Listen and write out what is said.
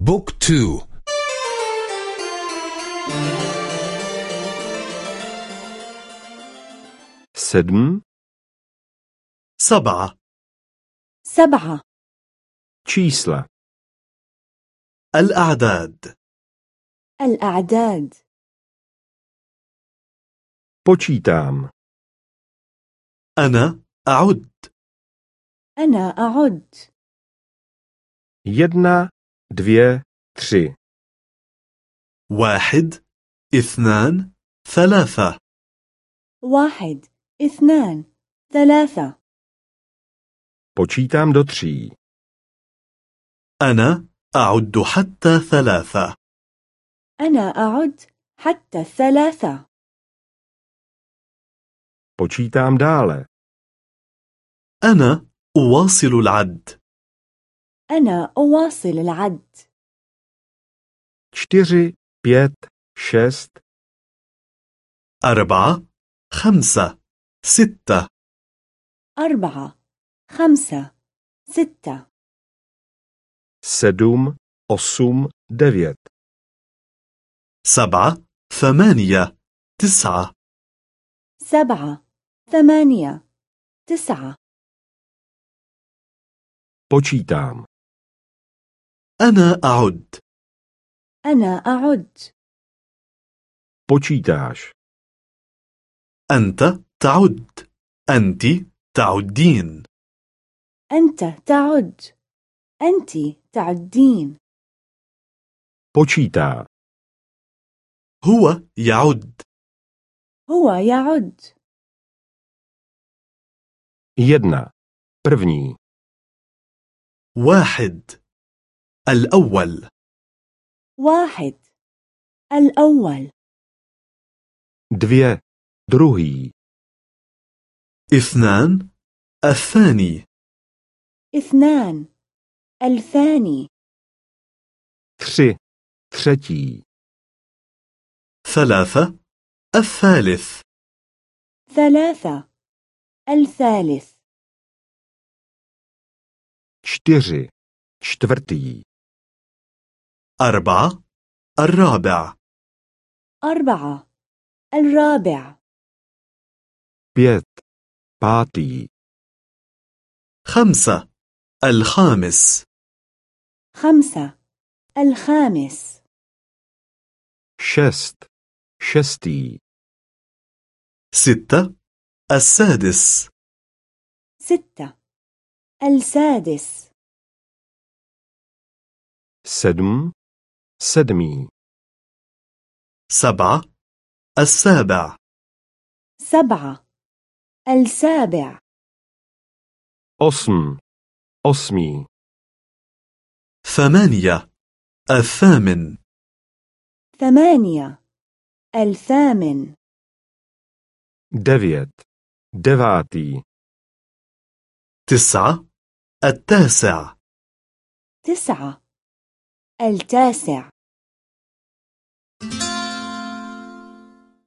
بوك تو. sedm, سبعة. سبعة. čísla, الأعداد. الأعداد. počítám, أنا أعد. أنا أعد. jedna, dvě, tři, واحد اثنان ثلاثة. واحد اثنان ثلاثة. Počítám do tří, أنا أعد حتى ثلاثة. أنا أعد حتى الثلاثة počítám dále, أنا أواصل العد. أنا أواصل العد. čtyři, pět, šest, أربعة خمسة ستة. أربعة خمسة ستة. sedm, osm, devět, سبعة ثمانية تسعة. سبعة ثمانية تسعة. počítám, أنا أعد. أنا أعد. počítáš, أنت تعد. أنت تعدين. أنت تعد. أنت تعدين. počítá, هو يعد. هو يعد. jedna, první, واحد. الأول. واحد. الأول. dvě, druhý, اثنان. الثاني. اثنان. الثاني. tři, třetí, ثلاثة. الثالث. ثلاثة. الثالث. čtyři, čtvrtý, أربعة الرابع. أربعة. الرابع. Pět, pátý, خمسة الخامس. خمسة. الخامس. Šest, šestý, ستة السادس. ستة. السادس. Sedm, sedmý, سبعة السابع. سبعة السابع. osm, osmý, ثمانية. الثامن. ثمانية. الثامن. devět, devátý, تسعة. التاسع. تسعة. التاسع.